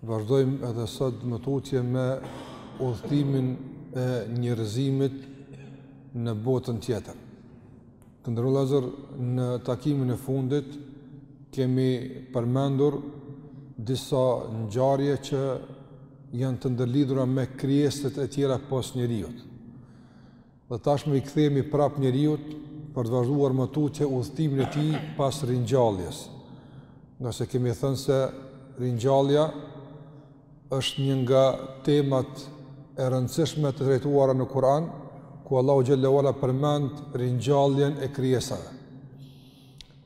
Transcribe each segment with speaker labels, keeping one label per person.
Speaker 1: Vazhdojmë edhe sot më tutje me udhëtimin e njerëzimit në botën tjetër. Të nderuar vëllezër, në takimin e fundit, kemi përmendur disa ngjarje që janë të ndërlidhura me krijesat e tjera pos njeriut. Dhe tashmë i kthehemi prapë njeriut për të vazhduar më tutje udhëtimin e tij pas ringjalljes. Ngase kemi thënë se ringjallja është një nga temat e rëndësishme të trajtuara në Kur'an, ku Allahu xhel-le ue ala përmend ringjalljen e krijesave.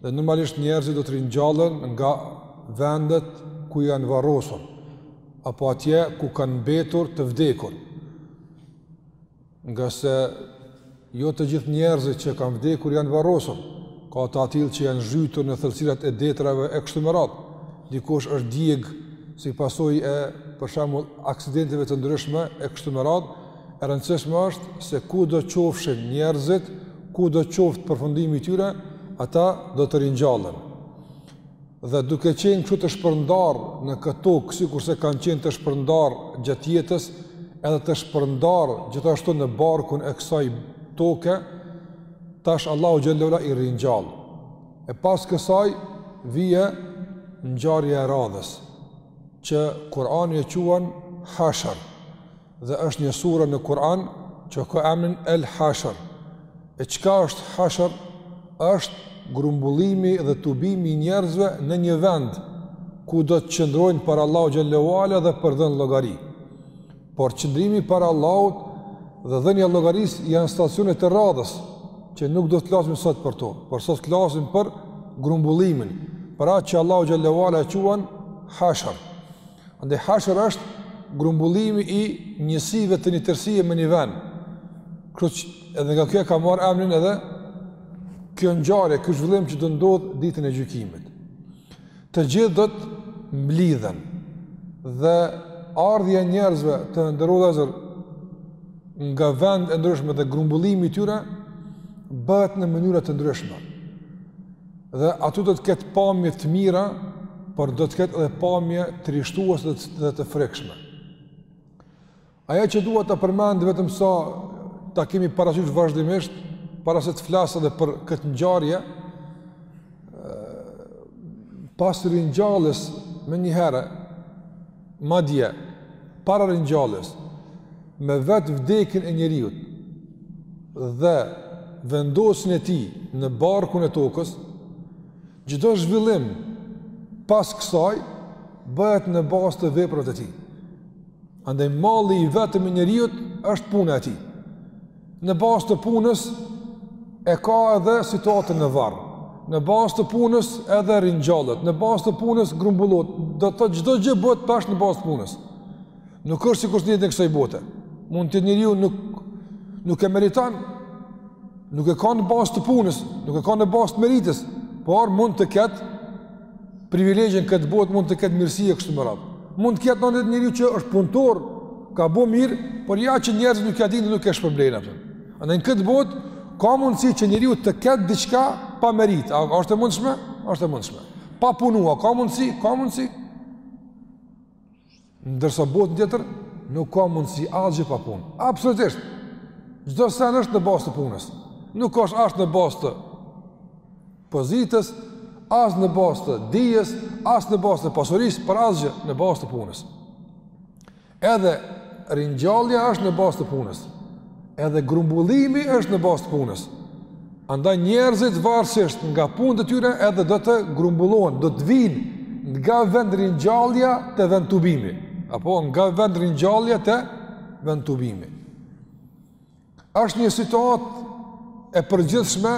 Speaker 1: Dhe normalisht njerëzit do të ringjallen nga vendet ku janë varrosur apo atje ku kanë mbetur të vdekur. Ngase jo të gjithë njerëzit që kanë vdekur janë varrosur, ka të atillë që janë zhytur në thellësirat e detrave e kështu me radhë, dikush është djegur si pasojë e për shembull aksidenteve të ndryshme e kështu me radhë, e rëndësishme është se kudo qofshin njerëzit, kudo qoftë përfundimi i tyre, ata do të ringjallen. Dhe duke qenë kështu të shpërndarë në këtë tokë, sikurse kanë qenë të shpërndarë gjatë jetës, edhe të shpërndarë gjithashtu në barkun e kësaj toke, tash Allahu xhel-le ue ala i ringjall. E pas kësaj, vjen ngjarja e radhës, që Kurani e quan Hashr. Dhe është një sure në Kur'an që ka emrin El Hashr. E çka është Hashr? Është grumbullimi dhe tubimi i njerëzve në një vend ku do të qëndrojnë para Allahu xhel-le ue ala dhe për të dhënë llogari. Por qëndrimi para Allahut dhe dhënia e llogarisë janë stacione të radhës që nuk do të flasim sot për to, por sot flasim për grumbullimin, për atë që Allahu xhel-le ue ala e quan Hashr. Andaj hashr është grumbullimi i njësive të një tërësie në një vend. Kruç edhe nga kjo e ka marrë emrin edhe kjo ngjarje, ky zhvillim që do të ndodhë ditën e gjykimit. Të gjithë do të mblidhen dhe ardhja e njerëzve të nderuar vëllezër nga vende të ndryshme dhe grumbullimi i tyre bëhet në mënyra të ndryshme. Dhe aty do të ketë pamje të mira, por do të ketë edhe pamje trishtuese dhe të frikshme. Ajo që dua ta përmend vetëm sa ta kemi parasysh vazhdimisht, para se të flas edhe për këtë ngjarje, pas ringjalljes menjëherë, Madje, para ringjalljes, me vetë vdekjen e njeriut dhe vendosjen e tij në barkun e tokës, çdo zhvillim pas kësaj bëhet në bazë të veprave të tij. Andaj malli i vetëm i njeriu është puna e tij. në bazë të punës e ka edhe situatën në varr. Në bazë të punës edhe ringjallet, në bazë të punës grumbullohet, do të thotë çdo gjë bëhet tash në bazë të punës. Nuk është sikurse në jetën e kësaj bote. Mund të njeriu nuk, nuk e meriton, nuk e ka në bazë të punës, nuk e ka në bazë të meritës, por mund të ketë privilegje në këtë botë mund të ketë mirësi e kështu me radhë. Mund të jetë një njeri që është punëtor, ka bo mirë, por ja që njerëzit nuk ja dinë, nuk e shpërblejnë atë. Andaj në këtë botë ka mundësi që njeriu të ketë diçka pa meritë. A është e mundshme? Është e mundshme. Pa punuar, ka mundësi, ka mundësi. Ndërsa në botën tjetër nuk ka mundësi asgjë pa punë. Absolutisht. Çdo send është në bazë të punës. Nuk është as në bazë të pozitës, as në bazë të dijes, as në bazë të pasurisë, për asgjë në bazë të punës. Edhe ringjallja është në bazë të punës. Edhe grumbullimi është në bazë të punës. Andaj njerëzit varësisht nga punët e tyre edhe do të grumbullohen, do të vijnë nga vendringjallja te vendtubimi. Apo nga vendringjallja te vendtubimi. Është një situatë e përgjithshme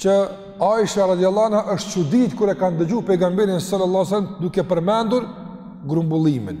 Speaker 1: që Aisha radijallahu anha është çuditë kur e kanë dëgju pejgamberin salallahu alejhi ve selem duke përmendur grumbullimin.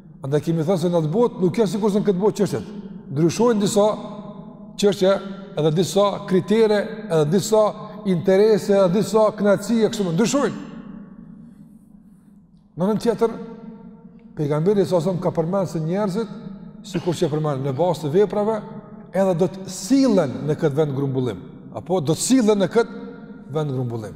Speaker 1: Andaj kemi thënë se në atë botë nuk janë sikur se në këtë botë çështjet. Ndryshojnë disa çështje edhe disa kritere, edhe disa interese, edhe disa kënaqësi e kështu me radhë, ndryshojnë. Në anën tjetër, pejgamberi alejhi selam ka përmendur se njerëzit sikur që përmend në bazë të veprave, edhe do të sillen në këtë vendgrumbullim, apo do të sillen në këtë vendgrumbullim.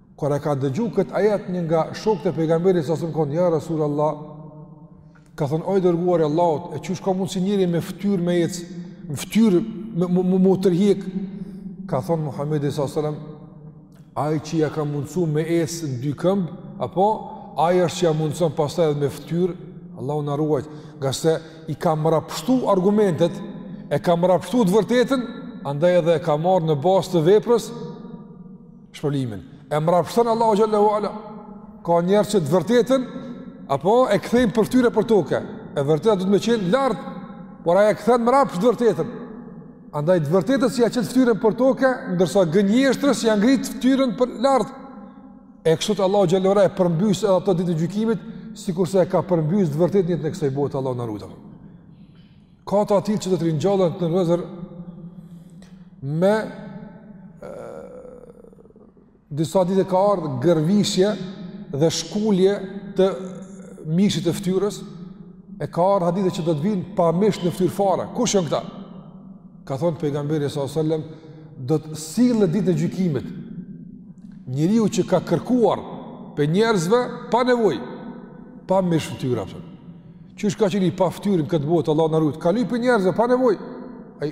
Speaker 1: Kur e ka dëgju këtë ajet një nga shokët e pejgamberit alejhi selam ka thon, ja Rasul Allah, ka thënë, o i dërguar i Allahut, e qysh ka mundësi njeri me ftyrë me ec, me ftyrë me mu, mu, mu tërhjek, ka thënë Muhammedi alejhi selam, ai që ja ka mundësu me ec në dy këmbë, apo, ai është që ja mundëson pastaj edhe me ftyrë, Allahu na ruajt, ngase i ka mrapështu argumentet, e ka mrapështu të vërtetën, andaj edhe e ka marrë në bazë të veprës, shpërblimin. E mbrapshton Allahu xhallahu ala. Ka njerëz që të vërtetën apo e kthejnë për ftyre për toke. E vërteta do të me qenë lart, por ai e kthen mbrapsht të vërtetën. Andaj të vërtetës si ja qet fytyrën për tokë, ndërsa gënjeshtrës ja ngrit fytyrën për lart. E kështu Allahu xhallahu ala e përmbys edhe ato ditën e gjykimit, sikurse e ka përmbys të vërtetën n'jetë të kësaj bote Allahu na ruaj. Ka të atillë që do të ringjallen, njerëz me e, disa hadithe ka ardhë gërvishje dhe shkulje të mishit të ftyrës, e ka ardhë hadithe që do të vijnë pa mish në ftyrë fare. Kush janë këta? Ka thonë pejgamberi s.a.s. do të sillet ditën e gjykimit, njeriu që ka kërkuar prej njerëzve pa nevojë, pa mish ftyra. Për. Qysh ka qenë i pa ftyrë në këtë botë, Allah na rujt, ka lyp prej njerëzve, pa nevojë, Ai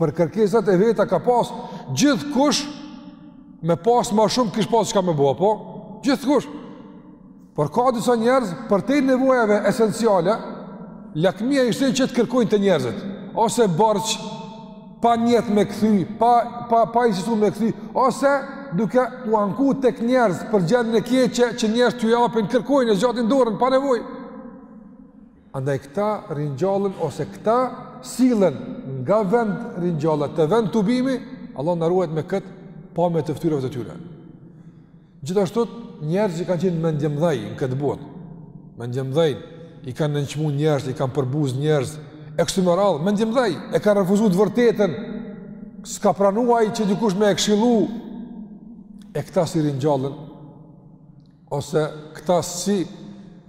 Speaker 1: për kërkesat e veta ka pas, gjithkush me pas ma shumë, kish pas çka me bo, po, gjithkush, por ka disa njerëz, përtej nevojave esenciale, lakmia ishte që të kërkojnë te njerëzit, ose borxh, pa nijet me kthy, pa, pa, pa i qësu me kthy, ose duke u anku tek njerëz për gjendjen e keqe që njerëz t'ju japin, kërkojnë e zgjatin dorën, pa nevojë. Andaj këta ringjallen, ose këta sillen nga vend ringjallja, te vend tubimi, Allah na ruajt me këtë pamje të ftyrave të tyre. Gjithashtu njerëz që kanë qenë mendjemdhaj në këtë botë, mendjemdhaj i kanë nënçmu njerëz, i kanë përbuz njerëz, e kështu me radhë, mendjemdhaj e kanë refuzu të vërtetën, s'ka pranu ai që dikush me e kshillu, e këta si ringjallen, ose këta si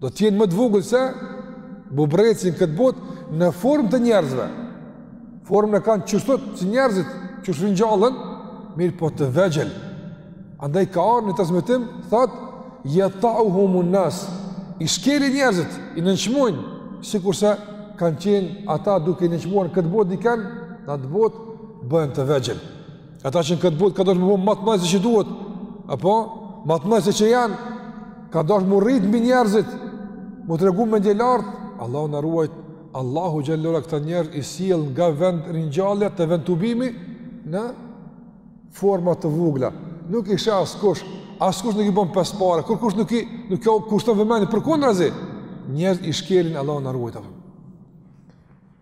Speaker 1: Do të jenë më të vogël se bubrreci n'këtë botë në formë të njerëzve. Formën e kanë qashtu si njerëzit, qysh ringjallen, mirëpo të vegjël. Andaj ka ardhur në transmetim, thotë yata'uhumun nas. I shkelin njerëzit, i nënçmojnë sikurse kanë qenë ata duke e nënçmuar n'këtë botë dikën, në atë botë bëhen të vegjël. Ata që në këtë botë kan dasht m'u bo ma t'mdhaj se që duhet, apo ma t'mdhaj se që janë, kan dasht m'u rrit mbi njerëzit, m'u tregu mendjelart, Allahu na ruaj. Allahu xhallahu këta njerëz i sjell nga vend ringjallja te vend tubimi në forma të vogla. Nuk i sheh askush, askush nuk i bën pesë pare, kurkush nuk i nuk ja kushton vëmendjen, përkundrazi. Njerëzit i shkelin Allahu na ruaj.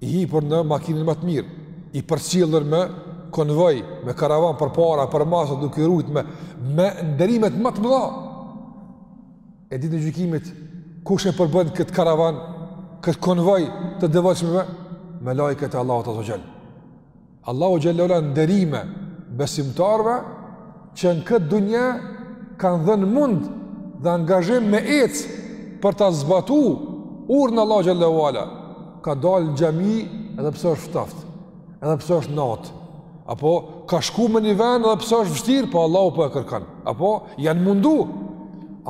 Speaker 1: i hipur në makinën ma të mirë, i përcjellur me konvoj, me karavan përpara, përmas, duke e rujt me, me nderimet ma të mëdha. E ditën e gjykimit, kush e përbën këtë karavan, këtë konvoj të devotshmëve, melaiket e Allahut azze ue xhel. Allahu xhel-le ve ala nderime besimtarve që në këtë dunje kanë dhënë mund dhe angazhim me ec për ta zbatu urdhrin e Allahut xhel-le ve ala ka dalë në xhami edhe pse është ftoft edhe pse është natë apo ka shku me një ven edhe pse është vështirë po Allahu po e kërkon apo janë mundu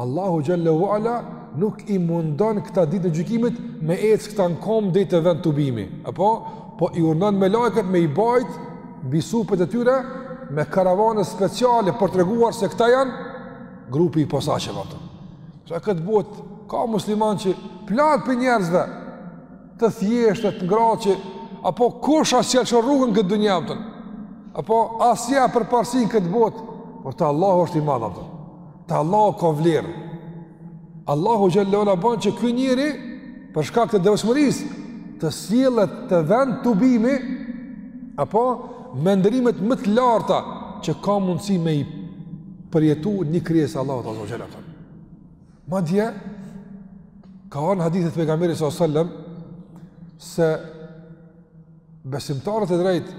Speaker 1: Allahu xhel-le ve ala nuk i mundon këta ditën e gjykimit me ec këta në kom deri te vendtubimi apo po i urdhnon melaiket me i bajt mbi supet e tyre me karavane speciale për të treguar se këta janë grupi i posaçëm, a kupton. Sa n'këtë botë, ka musliman që platë prej njerëzve të thjeshtë, të ngratë që apo kush as s'ia lshon rrugën n'këtë dunja, a kupton, apo as s'i jep përparsi n'këtë botë, por te Allahu është i madh, a kupton. Te Allahu ka vlerë. Allahu xhel-le ve ala ban që ky njeri, për shkak të devotshmërisë, të sillet te vendtubimi, apo me nderimet më të larta që ka mundësi me i përjetu një krijesë e Allahut azze ve xhel. Madje, ka ardh në hadithet e Pejgamberit s.a.s. se besimtarët e drejtë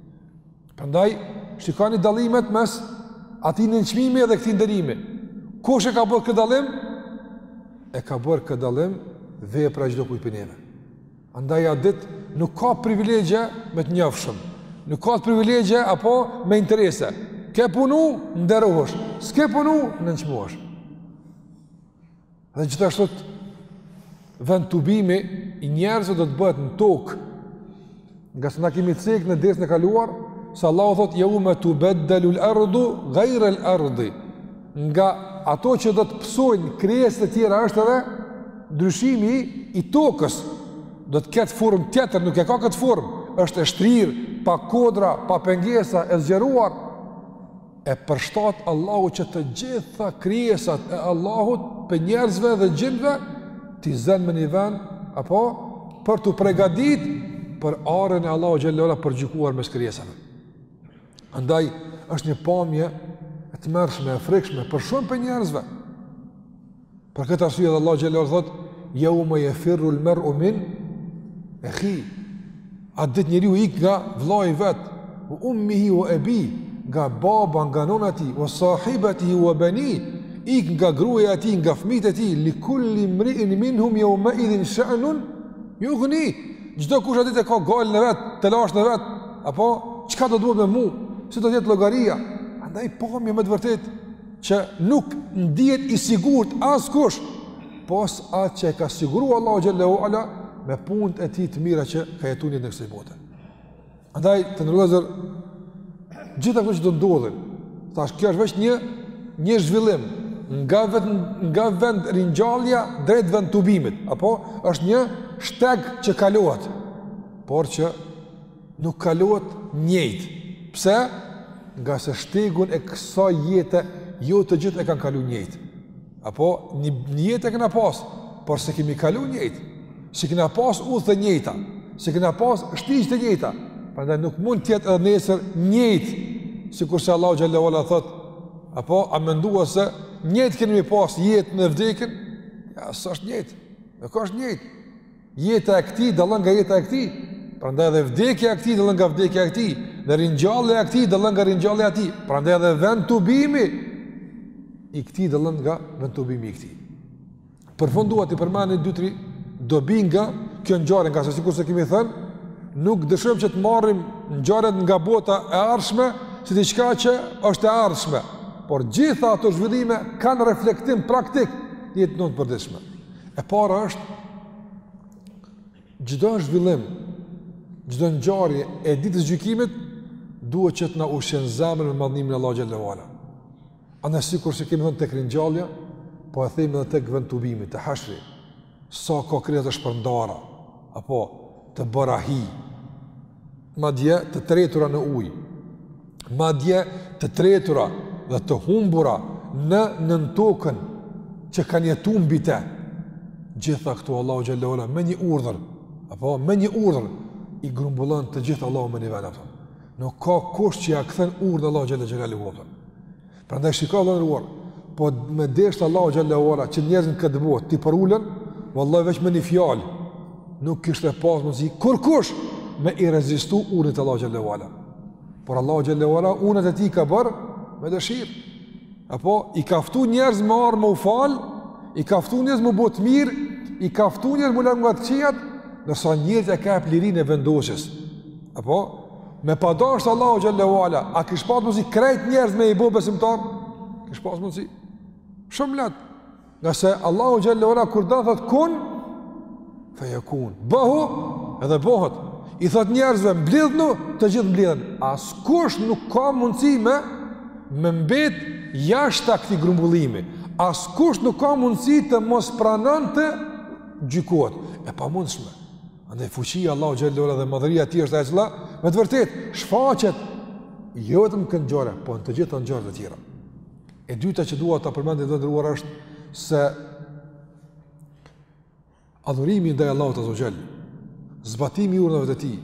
Speaker 1: Prandaj shikoni dallimet mes atij nënçmimi dhe këtij nderimi. Kush e ka bërë këtë dallim? E ka bërë këtë dallim vepra e çdokujt prej neve. Andaj atë ditë nuk ka privilegje me të njofshëm. Nuk ka privilegje apo me interese. Ke punu, nderohesh. S'ke punu, nënçmohesh. Dhe gjithashtu vendtubimi i njerëzve do të bëhet në tokë. Ngase na kemi cek në dersin e kaluar, se Allahu thot, jeume tubeddelul erdu gajrel erdi. Nga ato që do të pësojnë krijesat e tjera është edhe ndryshimi i tokës. Do të ketë formë tjetër, nuk e ka këtë formë. është e shtrirë, pa kodra, pa pengesa, e zgjeruar. E përshtat Allahu që të gjitha krijesat e Allahut, prej njerëzve dhe xhinëve, t'i zënë me një vend, apo për t'u pregadit për ardhjen e Allahut xhel-le ve ala për t'gjykuar mes krijesave. Andaj, është një pamje e tmerrshme, e frikshme, për shumë prej njerëzve. Për këtë arsye edhe Allahu xhel-le ve ala thot, jeume jefirrul mer'u min ehihi, atë ditë njeriu ik nga vllai i vet, ve ummihi ve ebih, nga baba, nga nona e tij, ve sahibetihi ve benih, ik nga gruja e tij, nga fmijt e tij, li kul-limriin minhum jeumeidhin she'nun jugnih, çdokush atë ditë e ka gajlen e vet, telashen e vet, apo, çka do të bëhet me mu, si do të jetë llogaria, andaj pamja me të vërtetë, që nuk ndihet i sigurt askush pos atë që e ka siguruar Allahu xhele ve ala me punët e tij të mira që ka jetu në jetën e kësaj bote. Andaj të nderuar vëllezër, gjitha këto që do ndodhin. Tash kjo është veç një një zhvillim nga vet nga vendringjallja drejt vendtubimit, apo është një shteg që kalohet, por që nuk kalohet njëjtë. Pse? Ngase shtegun e kësaj jete, jo të gjithë e kanë kalu njëjtë. Apo, një, një jetë e kena pasë, por s'e kemi kalu njëjtë. S'i kena pasë udhët e njëjta. S'i kena pasë shtigjet e njëjta. Prandaj nuk mund të jetë edhe nesër njëjtë. Sikurse Allahu xhele ve ala thotë, apo, a menduan se njëjtë kanë me i pasë jetën e vdekjen? Jo, s'është njëjtë. Nuk është njëjtë. Jeta e këtij dallon nga jeta e këtij. Prandaj edhe vdekja e këtij dallon nga vdekja e këtij, dhe ringjallja e këtij dallon nga ringjallja e tij. Prandaj edhe vendtubimi i këtij dallon nga vendtubimi i këtij. Për fund dua t'i përmendi 2-3 dobi nga kjo ngjarje, ngase sikurse kemi thënë, nuk dëshirojmë që të marrim ngjarjet nga bota e ardhshme si diçka që është e ardhshme, por gjitha ato zhvillime kanë reflektim praktik në jetën tonë të përditshme. E para është çdo zhvillim, çdo ngjarje e ditës së gjykimit duhet që të na ushqen zemrën me madhnimin e Allahut xhele ve ala. Andaj sikurse kemi thënë tek ringjallja, po e themi edhe tek vendtubimi, te hashri. Sa ka krijesa të shpërndara apo të bëra hi. madje të tretura në ujë, madje të tretura dhe të humbura në nën tokën që kanë jetu mbi të. Gjitha këto Allahu xhele ve ala me një urdhër, apo me një urdhër i grumbullon të gjithë Allahu në një vend, apo. Nuk ka kush që ia kthen urdhrin Allahut xhele ve ala. Prandaj shiko vëlla i nderuar, po me dashtë Allahu xhele ve ala që njerëzit në këtë botë t'i përulen, vallahi veç me një fjalë nuk kishte pas mundsi kurkush me i rezistu urdhrit të Allahut xhele ve ala. Por Allahu xhele ve ala urdhrat e tij i ka bërë me dëshirë. Apo i ka ftu njerëzit me ardhë me u falë, i ka ftu njerëzit me bo të mira, i ka ftu njerëzit me u largu nga të këqijat, ndërsa njerëzit e kanë lirinë e vendosjes. Apo Me pas dashtë Allahu xhele ve ala, a kish pas mundsi krejt njerëzit me i bo besimtarë? Kish pas mundsi. Shumë lehtë. Ngase Allahu xhele ve ala kur do thotë kun fe jekun. Bëhu edhe bëhet. I thotë njerëzve mblidhnu, të gjithë mblidhen. Askush nuk ka mundsi me me mbet jashtë këtij grumbullimi. Askush nuk ka mundsi të mos pranon të gjykohet. E pamundshme. Andaj fuqia e Allahut xhel-le ue ala dhe madhëria e tij është ajo, me të vërtetë shfaqet jo vetëm në këto gjëra, po në të gjitha gjërat e tjera. E dyta që dua ta përmend të nderuar është se adhurimi ndaj Allahut azze ue xhel, zbatimi i urdhrave të tij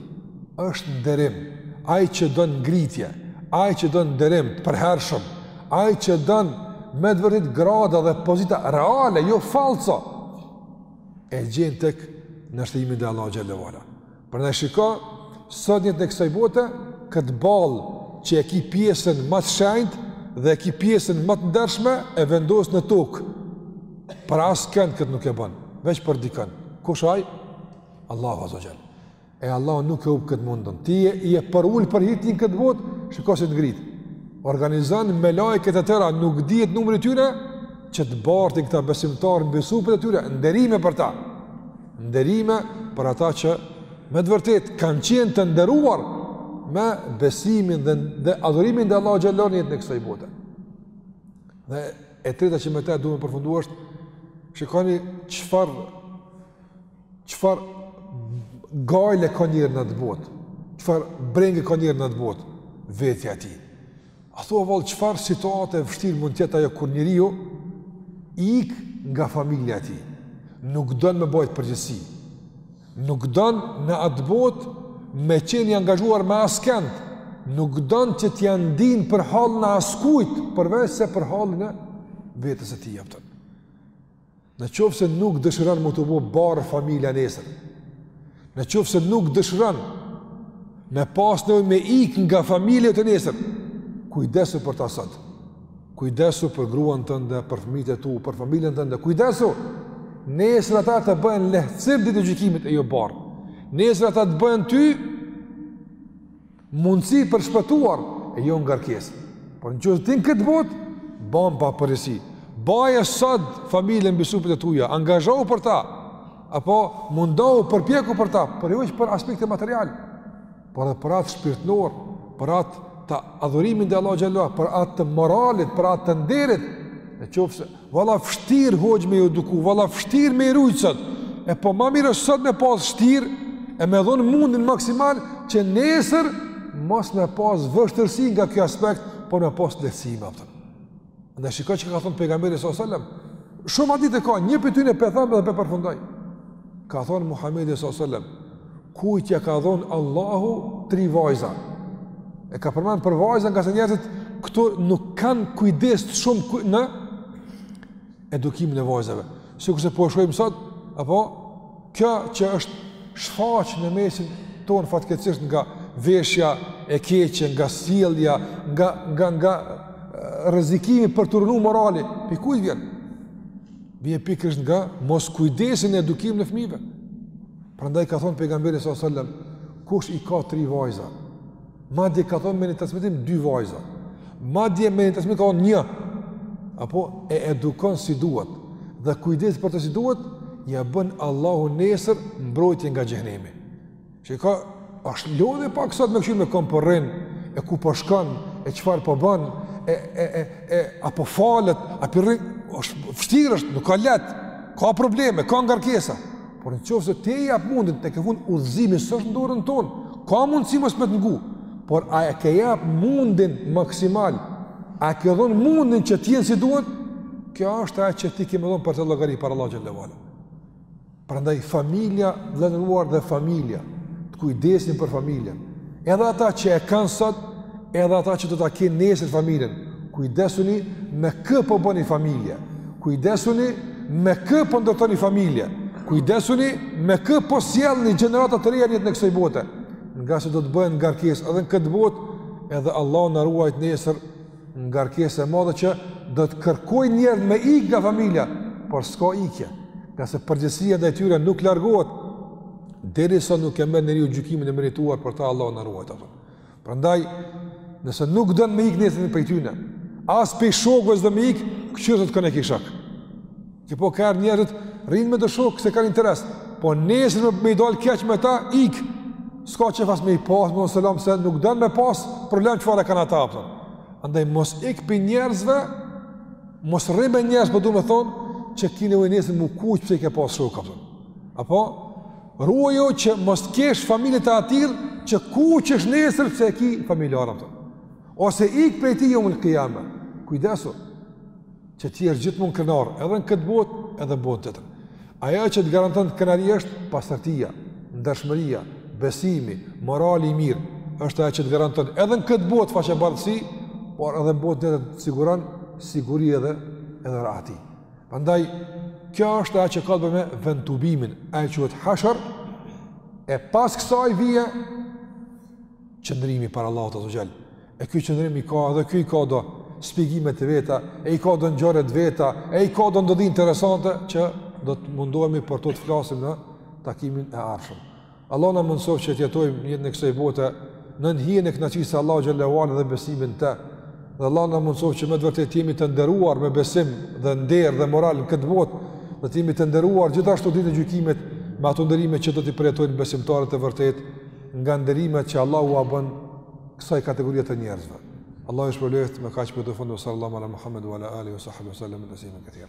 Speaker 1: është nderim. Ai që don ngritje, ai që don nderim të përhershëm, ai që don me të vërtetë grada dhe pozita reale, jo fallco, e gjen tek nënshtrimi ndaj Allahut xhel-le ue ala. Prandaj shiko, sot në jetën e kësaj bote, këtë ballë që e ki pjesën më të shenjt dhe e ki pjesën më të ndershme e vendos në tokë. Për askënd këtë nuk e bën, veç për dikënd. Kush ai? Allahu azze ue xhel. E Allahu nuk e hup këtë mund tëndin. Ti je përul për hir të tij në këtë botë, shiko si të ngrit. Organizon melaike të tëra, nuk dihet numri i tyre që të bartin këta besimtarë mbi supet e tyre, nderime për ta. Nderime për ata që me të vërtetë kanë qenë të nderuar me besimin dhe, dhe adhurimin ndaj Allahut xhel-le në jetën e kësaj bote. Dhe e treta që me te du me përfundu është, shikoni çfarë Çfarë gajle ka njeri në atë botë? Çfarë brenge ka njeri në atë botë? Vetja e tij. A thua vallë çfarë situate e vështirë mund të jetë ajo kur njeriu ik nga familja e tij. Nuk don me bajtë përgjegjësi. Nuk don në atë botë me qenë i angazhuar me askënd. Nuk don që t'ia ndijë për hallin e askujt, përveç se për hallin e vetes së tij. E pra. Në qoftë se nuk dëshiron me t'u bo barrë familja nesër, në qoftë se nuk dëshiron me pas nevojë me ik nga familja jote nesër, kujdesu për ta sot, kujdesu për gruan tënde, për fëmijët e tu, për familjen tënde, kujdesu, nesër ata të bëhen lehtësim ditën e gjykimit e jo barrë, nesër ata të bëhen ty, Mundësi për të shpëtuar, e jo ngarkesë. Por në qoftë ti në këtë botë mban përgjegjësi. Baje sot familjen mbi supet e tua, angazhohu për ta, apo mundohu përpiqu për ta, por jo veç për aspektin material, por edhe për atë shpirtëror, për atë të adhurimit ndaj Allahut xhel-le ue ala, për atë të moralit, për atë të nderit, në qoftë se Valla vështirë osht me i eduku, valla vështirë me i rujtë sot, e po ma mirë është sot me pas vështirë, e me dhonë mundin maksimal, që nesër mos me pas vështirësi nga ky aspekt, por me pas lehtësime, e pra. Andaj shiko çka ka thonë pejgamberi s.a.s. Shumë hadithe ka, një prej tyne po e them dhe po përfundoj. Ka thonë Muhammedi s.a.s. Kujt ia ka dhënë Allahu tri vajza? E ka përmend për vajza ngase njerëzit këtu nuk kanë kujdes shumë në edukimin e vajzave. Sikurse po e shohim sot, apo kjo që është shfaq në mesin tonë fatkeqësisht nga veshja e keqe, nga sjellja, nga nga nga rrezikimi për të rënë morali, pi kujt vjen? Vjen pikërisht nga moskujdesi në edukimin e fëmijëve. Prandaj ka thënë pejgamberi sallallahu alajhi wasallam, kush i ka tri vajza? Madje ka thënë me një transmetim dy vajza. Madje me një transmetim ka thënë një. Apo e edukon si duhet dhe kujdes për të si duhet, ia bën Allahu nesër mbrojtje nga xhehenemi. Çka është lodhë pak sot me kqyr me kon po rrin, e ku po shkon, e çfarë po bën, e e e e apo falet, apo rrin, është vështirë, është nuk ka lehtë. Ka probleme, ka ngarkesa. Por në qoftë se ti e jep mundin tekefundit udhëzimi s'është n'dorën tonë, ka mundësi mos me të ngu, por a e ke jap mundin maksimal, a ke dhonë mundin që të jenë si duhet, kjo është aja që ti ke me dhonë për të llogari para Allahut xhele ve ala. Prandaj familja, të nderuar dhe familja, të kujdesen për familja, edhe ata që e kanë sot, edhe ata që do ta kenë nesër familjen. Kujdesuni me kë po bëni familje. Kujdesuni me kë po ndërtoni familje. Kujdesuni me kë po sjellni gjenerata të reja në jetën e kësaj bote. Ngase do të bëhen ngarkesë edhe në këtë botë, edhe Allahu na ruajt nesër ngarkesë e madhe që do të kërkojë njeri me ikë nga familja, por s'ka ikje, ngase përgjegjësia ndaj tyre nuk largohet, derisa nuk e merr njeriu gjykimin e merituar për ta Allahu na ruajt, Prandaj, nëse nuk don me ikë nesër prej tyne, as prej shokëve s'do me ikë, kqyre ti kon e ki shok. Se po ka njerëz, rrinë me do shokë, se kanë interes, po nesër me, me i dalë keq me ta, ikë. S'ka qef as me i pasë, me në selam, se nuk don me pasë, problem çfarë kanë ata, kupton. Andaj, mos ik prej njerëzve, mos rri me njerëz, po du me thonë, që ki nevojë nesër m'u kuq, pse i ke pasë shok, kupton. Apo, Ruaju që mos të kesh familje të atillë që kuqesh nesër pse e ki familjar atë. Ose ik prej tij jeumul kijame. Kujdesu, që të jesh gjithmonë krenar, edhe në këtë botë, edhe në botën tjetër. Aja që të garanton krenari është pastërtia, ndërshmëria, besimi, morali i mirë, është aja që të garanton edhe në këtë botë faqebardhësi, por edhe në botën tjetër të siguron, siguri edhe, edhe rahati. Andaj, kjo është ajo që ka të bëjë me vendtubimin, ajo që quhet hashër, e pas kësaj vjen qëndrimi para Allahut azze ve xhel. E ky qëndrim i ka edhe ky i ka do shpjegime të veta, e i ka do ngjarje të veta, e i ka do ndodhi interesante që do të mundohemi për to të flasim në takimin e ardhshëm. Allah na mundësoftë që të jetojmë jetën e kësaj bote nën hijen e kënaqësisë së Allahu xhallahu ala dhe besimin në të. Dhe Allah na mundësoftë që me të vërtetë të jemi të nderuar me besim dhe nder dhe moral në këtë botë, dhe të jemi të nderuar gjithashtu ditën e gjykimit me ato nderime që do t'i përjetojnë besimtarët e vërtetë nga nderimet që Allahu ua bën kësaj kategorie të njerëzve. Allahu ju shpërbleftë me kaq përfundoj sallallahu ala Muhammed wa ala alihi wa sahbihi sallam taslima kathira.